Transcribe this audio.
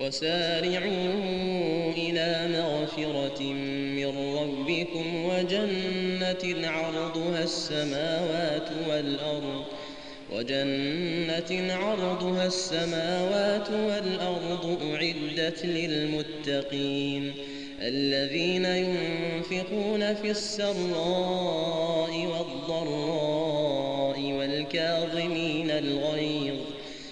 وسارعوا إلى مغفرة من ربكم وجنة عرضها السماوات والأرض وجنة عرضها السماوات والأرض أعدت للمتقين الذين ينفقون في السراء والضراء والكاظمين الغيظ